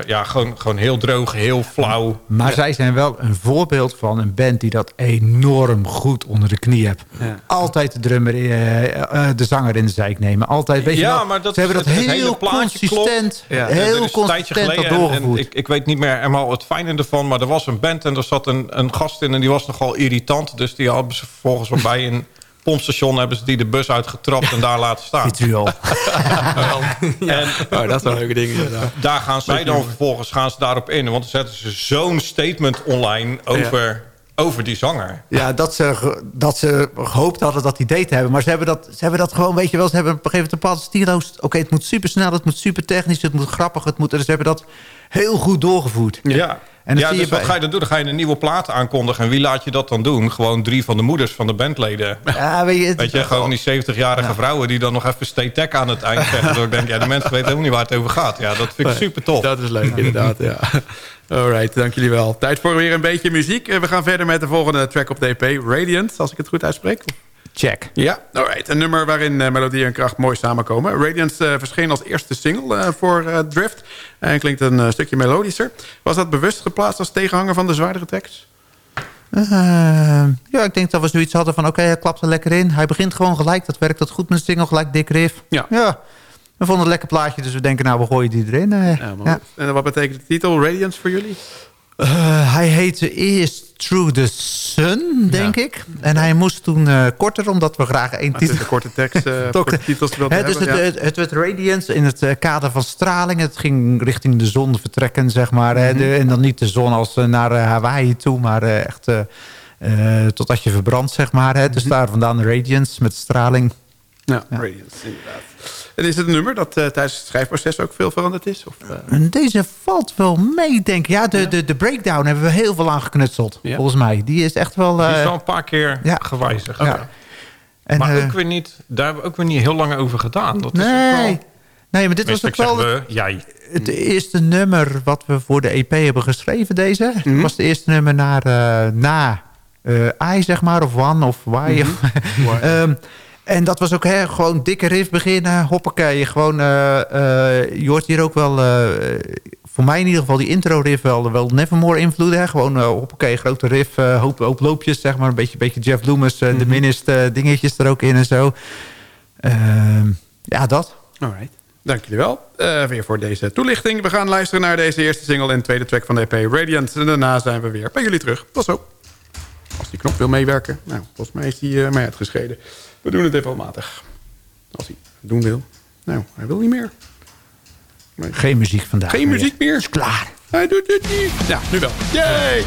ja, gewoon, gewoon heel droog, heel flauw. Maar zij zijn wel een voorbeeld van een band die dat enorm goed onder de knie heeft. Ja. Altijd de drummer, eh, de zanger in de zijk nemen. Altijd, weet je Ja, wel, maar dat ze hebben dat het- het heel plaatje consistent. Er heel is een tijdje consistent dat geleden, en- en doorgevoerd. ik, ik weet niet meer helemaal het fijne ervan... maar er was een band en er zat een, een gast in... en die was nogal irritant. Dus die hadden ze vervolgens wel bij een pompstation... hebben ze die de bus uitgetrapt en daar laten staan. Vitriol. En Oh, dat zijn leuke dingen inderdaad. daar gaan zij dan vervolgens gaan ze daarop in. Want dan zetten ze zo'n statement online over, over die zanger. Ja, dat ze, dat ze gehoopt hadden dat idee te hebben. Maar ze hebben dat, ze hebben dat gewoon, weet je wel... ze hebben op een gegeven moment een bepaalde stilo. Oké, het moet super snel, het moet super technisch... het moet grappig, het moet... Dus ze hebben dat heel goed doorgevoerd. Ja. En ja, dus wat ga je dan doen? Dan ga je een nieuwe plaat aankondigen. En wie laat je dat dan doen? Gewoon drie van de moeders van de bandleden. Ja, weet je, het- Weet je, gewoon die 70-jarige vrouwen die dan nog even stay tech aan het eind zeggen. Dat ik denk, ja, de mensen weten helemaal niet waar het over gaat. Ja, dat vind ik super tof. Dat is leuk, inderdaad. Ja. Alright, dank jullie wel. Tijd voor weer een beetje muziek. Eh, We gaan verder met de volgende track op de EP, Radiant, als ik het goed uitspreek. Check. Ja, alright. Een nummer waarin eh, melodie en kracht mooi samenkomen. Radiance eh, verscheen als eerste single eh, voor eh, Drift. En klinkt een stukje melodischer. Was dat bewust geplaatst als tegenhanger van de zwaardere tekst? Ja, ik denk dat we zoiets hadden van... oké, hij klapt er lekker in. Hij begint gewoon gelijk. Dat werkt dat goed met de single. Gelijk dik riff. Ja. ja. We vonden het een lekker plaatje, dus we denken... nou, we gooien die erin. Ja, maar ja. goed. En wat betekent de titel Radiance voor jullie? Eh, hij heette eerst Through the Sun, denk ik. En hij moest toen eh, korter, omdat we graag één Het is titel... korte tekst, eh, korte titels wilden dus hebben. het, ja. het, werd Radiance in het kader van straling. Het ging richting de zon vertrekken, zeg maar. Mhm. De- en dan niet de zon als naar Hawaii toe, maar echt totdat je verbrandt, zeg maar. Hè. Dus Mhm. daar vandaan Radiance met straling. Ja, Radiance, inderdaad. En is het een nummer dat eh, tijdens het schrijfproces ook veel veranderd is? Of, eh, deze valt wel mee, denk ik. Ja, de, de, de breakdown hebben we heel veel aan geknutseld, Ja. volgens mij. Die is echt wel... Die is eh, wel een paar keer gewijzigd. Ja. en, Maar ook weer niet, daar hebben we ook weer niet heel lang over gedaan. Dat is ook nee. wel- nee, maar dit was ook wel... we, jij. Het eerste nummer wat we voor de EP hebben geschreven, deze... was het eerste nummer naar, na I, zeg maar, of One, of Why. Ehm, en dat was ook hè, gewoon dikke riff beginnen, hoppakee. Gewoon, eh, eh, je hoort hier ook wel... eh, voor mij in ieder geval die intro riff wel, wel Nevermore invloeden. Hè? Gewoon uh, oké, grote riff, uh, hoop, hoop loopjes, zeg maar. Een beetje, beetje Jeff Loomis, uh, mm -hmm. de minste dingetjes er ook in en zo. Ehm, ja, dat. Alright. Dank jullie wel weer voor deze toelichting. We gaan luisteren naar deze eerste single en tweede track van de EP Radiant. En daarna zijn we weer bij jullie terug. Tot zo. Als die knop wil meewerken. Nou, volgens mij is die uh, mij uitgescheden. We doen het even matig. Als hij het doen wil. Nou, hij wil niet meer. Nee. Geen muziek vandaag Geen meer. muziek meer? Is klaar. Hij doet het niet. Ja, nu wel. Yay!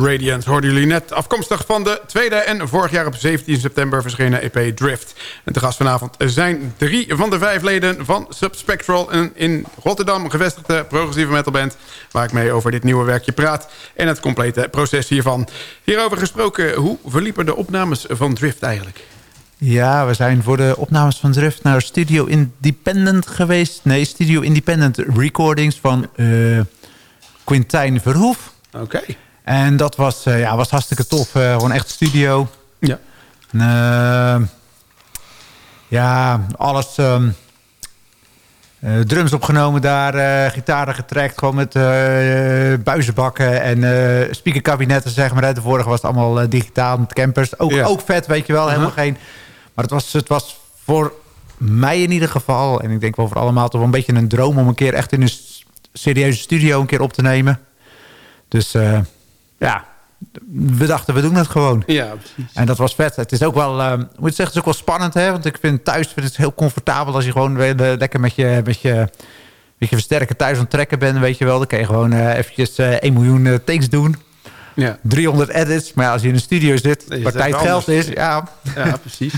Radiant hoorden jullie net. Afkomstig van de tweede en vorig jaar op 17 september verschenen EP Drift. En te gast vanavond zijn drie van de vijf leden van Subspectral... een in Rotterdam gevestigde progressieve metalband... waar ik mee over dit nieuwe werkje praat en het complete proces hiervan. Hierover gesproken, hoe verliepen de opnames van Drift eigenlijk? Ja, we zijn voor de opnames van Drift naar Studio Independent geweest. Nee, Studio Independent Recordings van uh, Quintijn Verhoef. Oké. En dat was, uh, ja, was hartstikke tof. Uh, gewoon echt studio. Ja. En, ja, alles... Um, drums opgenomen daar, gitaren getrekt, gewoon met buizenbakken en speakerkabinetten, zeg maar. De vorige was het allemaal digitaal met campers. Ook, ja. ook vet, weet je wel. -huh. Helemaal geen maar het was, het was voor mij in ieder geval... en ik denk wel voor allemaal toch wel een beetje een droom... om een keer echt in een serieuze studio een keer op te nemen. Dus uh, ja, we dachten we doen het gewoon. Ja, precies. En dat was vet. Het is ook wel, uh, moet zeggen, het is ook wel spannend. Hè? Want ik vind thuis vind het heel comfortabel... als je gewoon weer lekker met je... Met je Weet je, versterken thuis aan het trekken bent, weet je wel. Dan kan je gewoon uh, eventjes uh, 1 miljoen uh, takes doen. Ja. 300 edits. Maar ja, als je in een studio zit, waar tijd geld is... Ja, ja precies.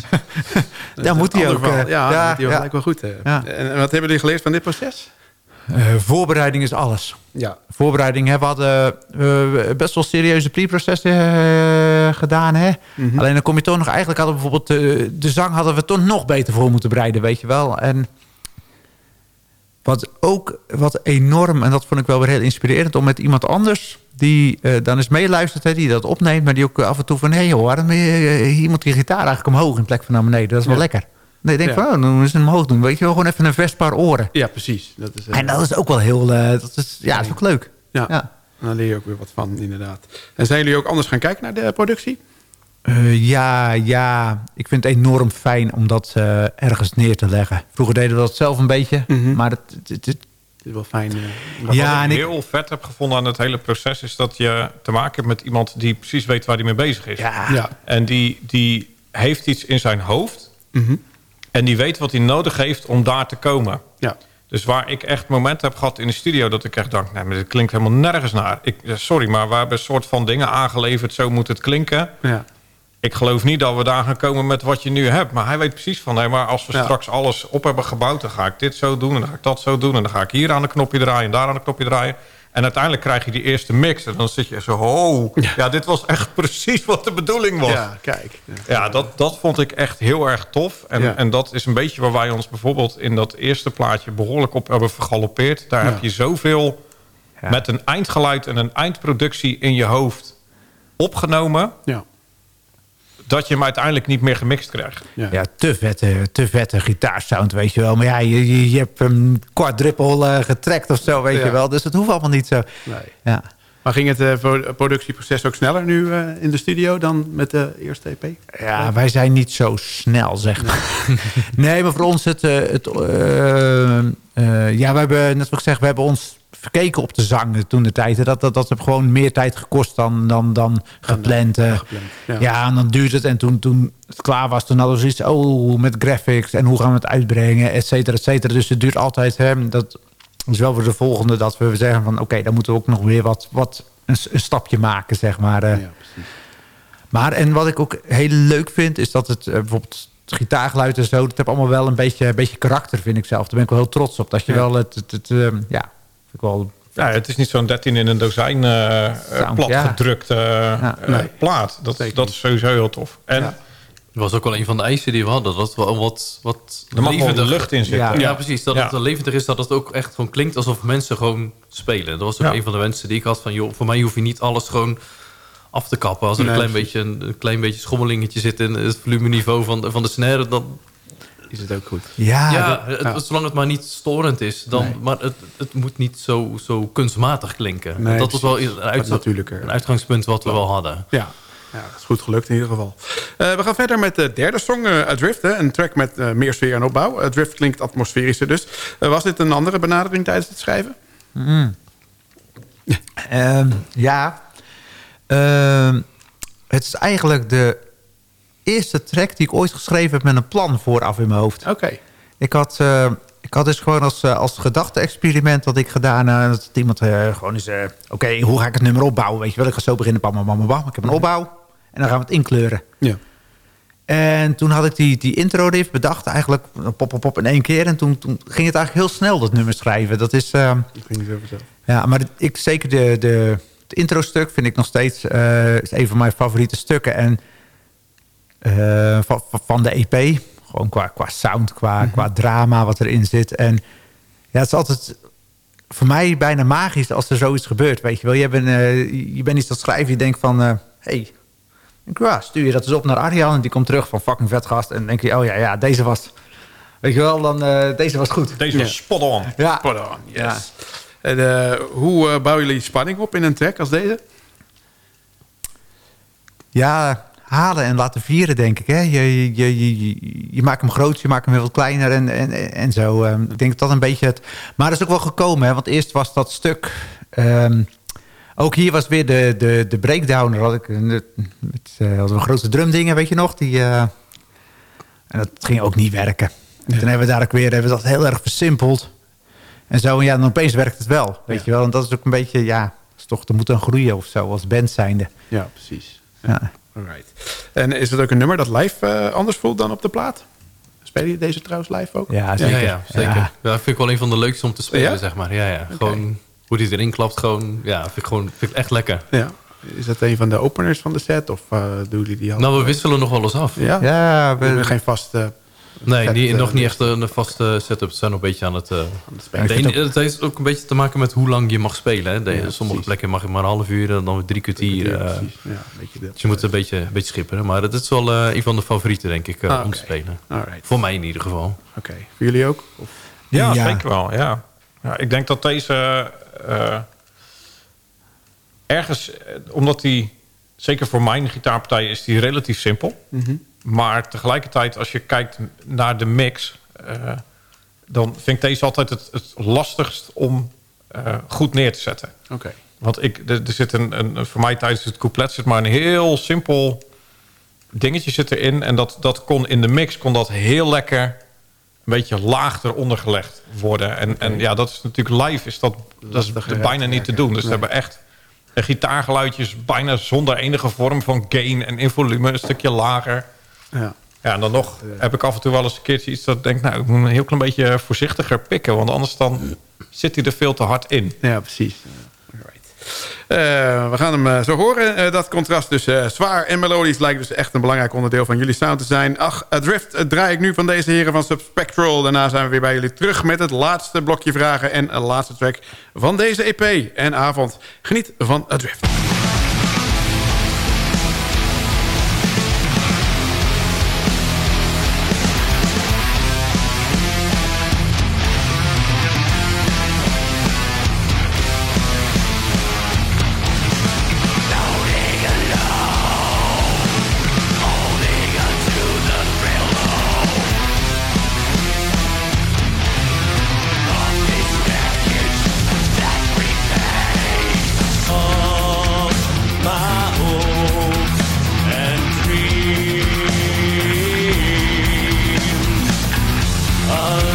Dan moet hij ook. Ja, ja, moet hij ook gelijk wel goed. En, wat hebben jullie geleerd van dit proces? Uh, voorbereiding is alles. Ja. Voorbereiding. Hè, we hadden uh, best wel serieuze pre-processen gedaan. Hè? Mm -hmm. Alleen dan kom je toch nog... Eigenlijk hadden we bijvoorbeeld... de zang hadden we toch nog beter voor moeten bereiden, weet je wel. En wat ook wat enorm... En dat vond ik wel weer heel inspirerend... om met iemand anders die dan eens meeluistert, hè, die dat opneemt... maar die ook af en toe van... hé hey joh, waarom uh, iemand die gitaar eigenlijk omhoog in plek van naar beneden? Dat is wel ja. lekker. Nee, ik denk Ja. van, oh, dan moeten ze hem omhoog doen. Weet je wel, gewoon even een vestpaar oren. Ja, precies. Dat is, eh, En dat is ook wel heel... eh, dat is, ja, dat is ook leuk. ja, Ja. daar leer je ook weer wat van, inderdaad. En zijn jullie ook anders gaan kijken naar de productie? Eh, ja, ja, ik vind het enorm fijn om dat eh, ergens neer te leggen. Vroeger deden we dat zelf een beetje, Mhm. maar het, het, het- het- Het is wel fijn. Maar Ja, wat en ik ik- heel vet heb gevonden aan het hele proces... is dat je te maken hebt met iemand die precies weet waar hij mee bezig is. ja, ja. En die, die heeft iets in zijn hoofd... Mhm. En die weet wat hij nodig heeft om daar te komen. ja. Dus waar ik echt momenten heb gehad in de studio... dat ik echt dacht, nee, maar dit klinkt helemaal nergens naar. Ik, sorry, maar we hebben een soort van dingen aangeleverd... zo moet het klinken. Ja. Ik geloof niet dat we daar gaan komen met wat je nu hebt. Maar hij weet precies van... nee, maar als we Ja. straks alles op hebben gebouwd... dan ga ik dit zo doen en dan ga ik dat zo doen... en dan ga ik hier aan de knopje draaien en daar aan de knopje draaien. En uiteindelijk krijg je die eerste mix... en dan zit je zo, oh, ja, dit was echt precies wat de bedoeling was. ja, kijk. Ja. Ja, dat, dat vond ik echt heel erg tof. En, Ja. en dat is een beetje waar wij ons bijvoorbeeld in dat eerste plaatje behoorlijk op hebben vergalopeerd. Daar heb je zoveel met een eindgeluid en een eindproductie in je hoofd opgenomen... Ja. Dat je hem uiteindelijk niet meer gemixt krijgt. Ja. ja, te vette, te vette gitaarsound, weet je wel. Maar ja, je, je, je hebt hem quadruple eh, getrekt of zo, weet Ja. je wel. Dus het hoeft allemaal niet zo. Nee. Ja. Maar ging het eh, pro- productieproces ook sneller nu eh, in de studio dan met de eerste EP? Ja, wij zijn niet zo snel, zeg maar. Nee, maar voor ons het... het ja, we hebben, net wat ik zeg, we hebben ons verkeken op de zang toen de tijd. Dat, dat, dat heeft gewoon meer tijd gekost dan, dan, dan gepland. gepland, ja. ja. en dan duurt het. En toen, toen het klaar was, toen hadden we zoiets... Oh, met graphics en hoe gaan we het uitbrengen, et cetera, et cetera. Dus het duurt altijd... Hè, dat is wel voor de volgende dat we zeggen van... Oké, dan moeten we ook nog weer wat, wat een, een stapje maken, zeg maar. eh. Ja. Maar en wat ik ook heel leuk vind, is dat het eh, bijvoorbeeld het gitaargeluid en zo, dat heeft allemaal wel een beetje, een beetje karakter, vind ik zelf. Daar ben ik wel heel trots op. Dat je wel het, het, het, ehm, ja, ik wel. Ja, het is niet zo'n 13 in een dozijn Sound, ja. nee. plaat. Dat, Zeker dat is sowieso heel tof. En Ja. Dat was ook wel een van de eisen die we hadden. Dat we wat, wat er mag wel levendig- lucht in zitten. Ja. Ja, precies. Dat Ja. het levendig is, dat het ook echt gewoon klinkt alsof mensen gewoon spelen. Dat was ook Ja. een van de wensen die ik had van... joh, voor mij hoef je niet alles gewoon af te kappen. Als er Nee, een, klein beetje, een, een klein beetje schommelingetje zit in het volumeniveau van, de- van de snare... dan Is het ook goed? Ja, ja, dat- het, zolang het maar niet storend is. Dan, Nee. Maar het, het moet niet zo, zo kunstmatig klinken. Nee, dat was wel een, uit, een uitgangspunt wat we wel hadden. Ja. ja, dat is goed gelukt in ieder geval. Eh, we gaan verder met de derde song, eh, Adrift. Hè, een track met eh, meer sfeer en opbouw. Adrift klinkt atmosferischer dus. Was dit een andere benadering tijdens het schrijven? Ehm, ja. Ehm, het is eigenlijk de eerste track die ik ooit geschreven heb met een plan vooraf in mijn hoofd. Oké. Ik had, eh, ik had dus gewoon als, als gedachte-experiment dat ik gedaan... dat iemand gewoon is... Oké, hoe ga ik het nummer opbouwen? Weet je wel, ik ga zo beginnen. Bam, bam, bam, bam. Ik heb een opbouw. En dan gaan we het inkleuren. Ja. En toen had ik die, die intro riff bedacht eigenlijk pop, pop, pop in één keer. En toen, toen ging het eigenlijk heel snel, dat nummer schrijven. Dat is... Uh, ik vind zelf. Ja, maar ik, zeker de, de, het intro-stuk vind ik nog steeds uh, is een van mijn favoriete stukken. En uh, van, van de EP, gewoon qua, qua sound, qua, mm qua drama wat erin zit. En ja, het is altijd voor mij bijna magisch als er zoiets gebeurt. Weet je wel, je bent, uh, je bent iets dat schrijven, je denkt van... hé, hey, ja, stuur je dat eens op naar Arjan en die komt terug van fucking vet gast. En dan denk je, oh ja, ja, deze was... Weet je wel, dan, uh, deze was goed. Deze was spot on. Ja. Spot on, yes. Ja. En, uh, hoe uh, bouwen jullie spanning op in een track als deze? Ja, halen en laten vieren, denk ik. Hè? Je, je, je, je, maakt hem groot, je maakt hem weer wat kleiner en, en, en zo. Um, ik denk dat dat een beetje het... Maar dat is ook wel gekomen, hè? want eerst was dat stuk... Um, ook hier was weer de, de, de breakdown. Had ik met, uh, hadden we grote drumdingen, weet je nog? Die, uh, en dat ging ook niet werken. En toen hebben we daar ook weer hebben we dat heel erg versimpeld. En zo, en ja, dan opeens werkt het wel. Weet ja. je wel? En dat is ook een beetje, ja, is toch, er moet dan groeien of zo, als band zijnde. Ja, precies. Ja. Alright. En is het ook een nummer dat live uh, anders voelt dan op de plaat? Speel je deze trouwens live ook? Ja, zeker. Ja, ja zeker. Ja. dat vind ik wel een van de leukste om te spelen, zeg maar. Ja, ja. Okay. Gewoon hoe die erin klapt, gewoon, ja, vind ik gewoon vind ik echt lekker. Ja. Is dat een van de openers van de set? Of uh, doen jullie die al? Nou, we wisselen nog wel eens af. Ja? Ja, we hebben geen vaste... Nee, set, die, nog niet echt een vaste setup. Ze zijn nog een beetje aan het... Uh, aan het spelen. Het heeft ook een beetje te maken met hoe lang je mag spelen. Hè. De, ja, sommige precies. plekken mag je maar een half uur en dan weer drie kwartier. Uh, ja, dat, dus je moet een beetje, een beetje schipperen. Maar dat is wel uh, een van de favorieten, denk ik, ah, om okay. te spelen. Alright. Voor mij in ieder geval. Oké. Okay. Voor jullie ook? Of? Ja, ja, zeker wel. Ja. ja. Ik denk dat deze... Uh, ergens, omdat die, zeker voor mijn gitaarpartij, is die relatief simpel. Mm -hmm. Maar tegelijkertijd, als je kijkt naar de mix, uh, dan vind ik deze altijd het, het lastigst om uh, goed neer te zetten. Oké. Okay. Want ik, er, er zit een, een, voor mij tijdens het couplet zit maar een heel simpel dingetje zit erin. En dat, dat kon in de mix kon dat heel lekker een beetje laag eronder gelegd worden. En, okay. en ja, dat is natuurlijk live is dat, dat is bijna niet te doen. Dus nee. ze hebben echt gitaargeluidjes bijna zonder enige vorm van gain en in volume een stukje lager. Ja. Ja, en dan nog heb ik af en toe wel eens een keertje iets dat ik denk... nou, ik moet een heel klein beetje voorzichtiger pikken... want anders dan zit hij er veel te hard in. Ja, precies. Uh, we gaan hem uh, zo horen. Uh, dat contrast tussen zwaar en melodisch lijkt dus echt een belangrijk onderdeel van jullie sound te zijn. Ach, Drift draai ik nu van deze heren van Subspectral. Daarna zijn we weer bij jullie terug met het laatste blokje vragen en een laatste track van deze EP en avond. Geniet van Drift. Oh.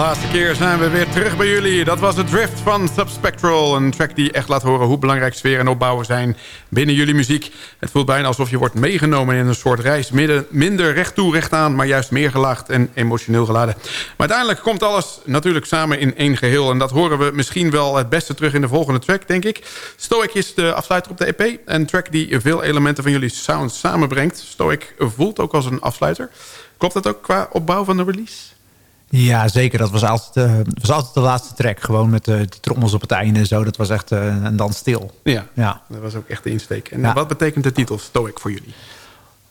Laatste keer zijn we weer terug bij jullie. Dat was de Drift van Subspectral. Een track die echt laat horen hoe belangrijk sfeer en opbouwen zijn binnen jullie muziek. Het voelt bijna alsof je wordt meegenomen in een soort reis. Minder recht toe, recht aan, maar juist meer gelaagd en emotioneel geladen. Maar uiteindelijk komt alles natuurlijk samen in één geheel. En dat horen we misschien wel het beste terug in de volgende track, denk ik. Stoic is de afsluiter op de EP. Een track die veel elementen van jullie sound samenbrengt. Stoic voelt ook als een afsluiter. Klopt dat ook qua opbouw van de release? Ja, zeker. Dat was altijd, uh, was altijd de laatste track. Gewoon met uh, die trommels op het einde en zo. Dat was echt uh, en dan stil. Ja, ja, dat was ook echt de insteek. En ja. wat betekent de titel Stoic voor jullie?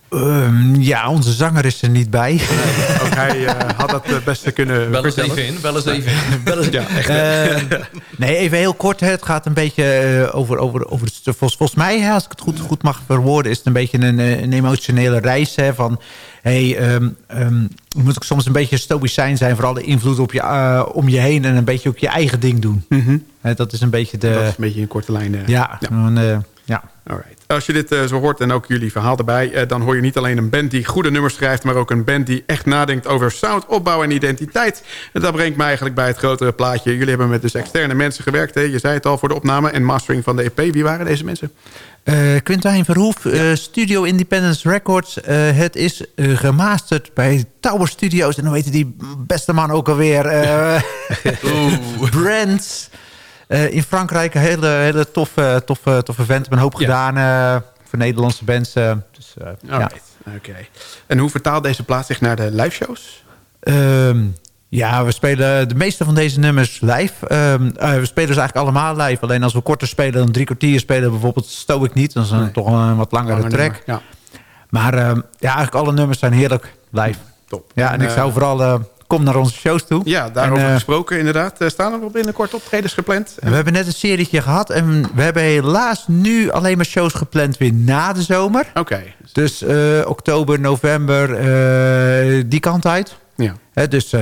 Um, ja, onze zanger is er niet bij. Nee, ook hij uh, had dat het beste kunnen Wel eens vertellen. even in, wel eens even in. Wel eens, ja, echt. Uh, nee, even heel kort. Het gaat een beetje uh, over, over, over het, volgens, volgens mij, hè, als ik het goed, goed mag verwoorden... is het een beetje een, een emotionele reis hè, van... Hey, um, um, je moet ook soms een beetje stoïcijn zijn... voor alle invloed op je, uh, om je heen... en een beetje ook je eigen ding doen. Mm -hmm. uh, dat is een beetje de... Dat is een beetje in korte lijnen. Ja, ja. Uh, ja. Alright. Als je dit uh, zo hoort en ook jullie verhaal erbij... Uh, dan hoor je niet alleen een band die goede nummers schrijft... maar ook een band die echt nadenkt over sound, opbouw en identiteit. En dat brengt me eigenlijk bij het grotere plaatje. Jullie hebben met dus externe mensen gewerkt. Hè? Je zei het al voor de opname en mastering van de EP. Wie waren deze mensen? Uh, Quintijn Verhoef, ja. Studio Independence Records. het is gemasterd bij Tower Studios. En dan weten die beste man ook alweer. Brands. Uh, in Frankrijk een hele, hele toffe, toffe, toffe vent. Hebben een hoop ja. gedaan uh, voor Nederlandse bands. Uh, dus, ja. Okay. En hoe vertaalt deze plaat zich naar de live shows? Um, ja, we spelen de meeste van deze nummers live. Um, we spelen dus eigenlijk allemaal live. Alleen als we korter spelen dan drie kwartier spelen... bijvoorbeeld Stoic niet. Dat is nee. toch een wat langere Langer track. Nummer, ja. Maar um, ja, eigenlijk alle nummers zijn heerlijk live. Top. Ja, en, en ik zou vooral kom naar onze shows toe. Ja, daarover en, uh, gesproken inderdaad. Uh, staan er wel binnenkort optredens gepland? We hebben net een serietje gehad. En we hebben helaas nu alleen maar shows gepland weer na de zomer. Oké. Okay. Dus uh, oktober, november, die kant uit. Ja. dus...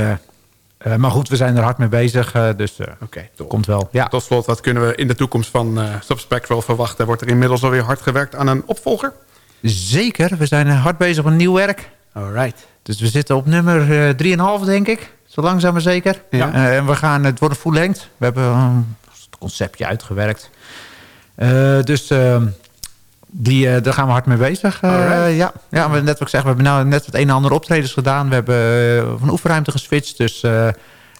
maar goed, we zijn er hard mee bezig. dus okay, komt wel. Ja. Tot slot, wat kunnen we in de toekomst van Subspectral verwachten? Wordt er inmiddels alweer hard gewerkt aan een opvolger? Zeker. We zijn hard bezig met nieuw werk. Alright. Dus we zitten op nummer 3,5 denk ik. Zo langzaam maar zeker. Ja. Uh, en we gaan, het wordt full length. We hebben een conceptje uitgewerkt. Uh, dus uh, die, daar gaan we hard mee bezig. ja, ja, we net wat ik zeg, we hebben nou net wat een en ander optredens gedaan. We hebben van oefenruimte geswitcht. Dus nu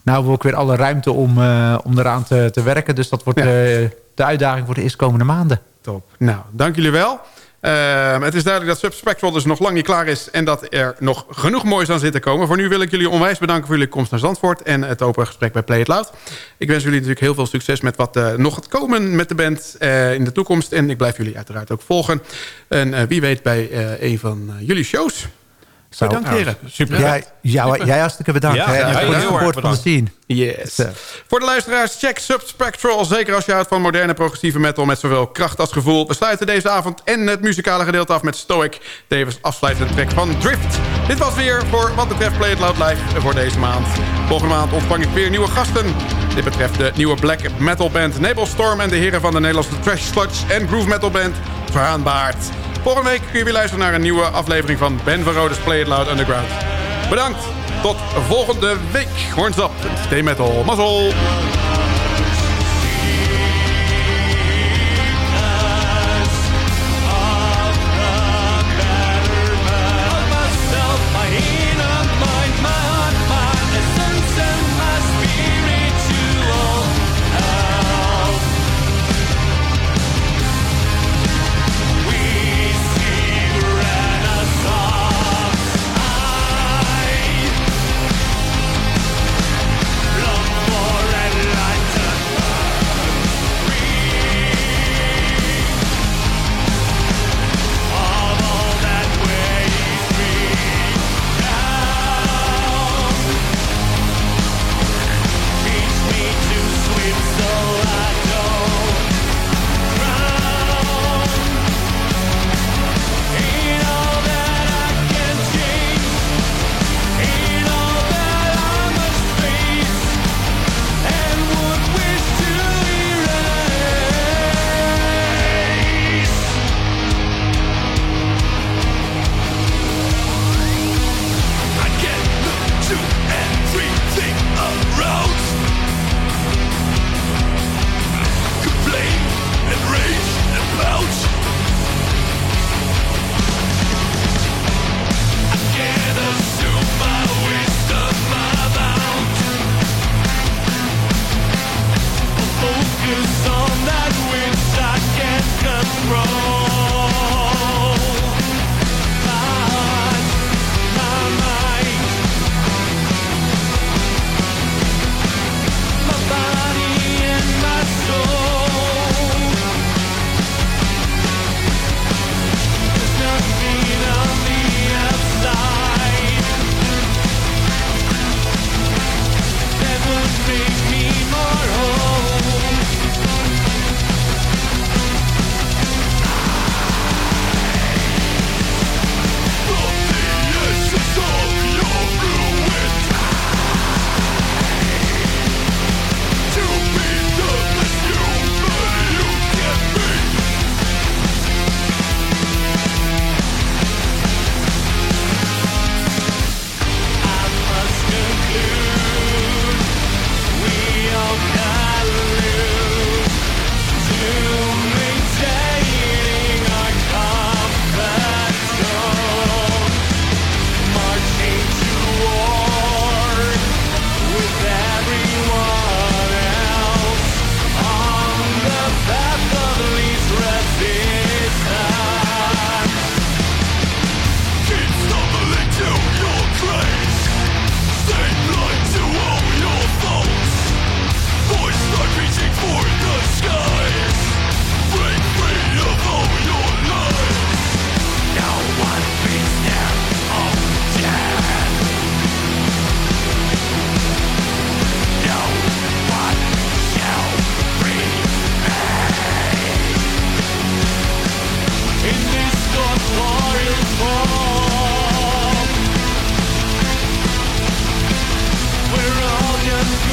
hebben we ook weer alle ruimte om, om eraan te, te werken. Dus dat wordt ja. de uitdaging voor de eerstkomende maanden. Top. Nou, dank jullie wel. Uh, het is duidelijk dat Subspectral dus nog lang niet klaar is... en dat er nog genoeg moois aan zit te komen. Voor nu wil ik jullie onwijs bedanken voor jullie komst naar Zandvoort... en het open gesprek bij Play It Loud. Ik wens jullie natuurlijk heel veel succes met wat uh, nog gaat komen met de band uh, in de toekomst. En ik blijf jullie uiteraard ook volgen. En wie weet bij een van jullie shows... Zo, bedankt heren. Super. Jij, jou, jij hartstikke bedankt. Ja, ja, voor heel support van de scene. Yes. Voor de luisteraars, check Subspectral. Zeker als je houdt van moderne progressieve metal met zowel kracht als gevoel. We sluiten deze avond en het muzikale gedeelte af met Stoic. Tevens afsluitende track van Drift. Dit was weer voor wat betreft Play It Loud Live voor deze maand. Volgende maand ontvang ik weer nieuwe gasten. Dit betreft de nieuwe black metal band Nebelstorm... en de heren van de Nederlandse trash sludge en groove metal band Traanbaard. Volgende week kun je weer luisteren naar een nieuwe aflevering van Ben van Rodes Play It Loud Underground. Bedankt, tot volgende week. Horns up, stay metal, mazzel!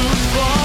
to.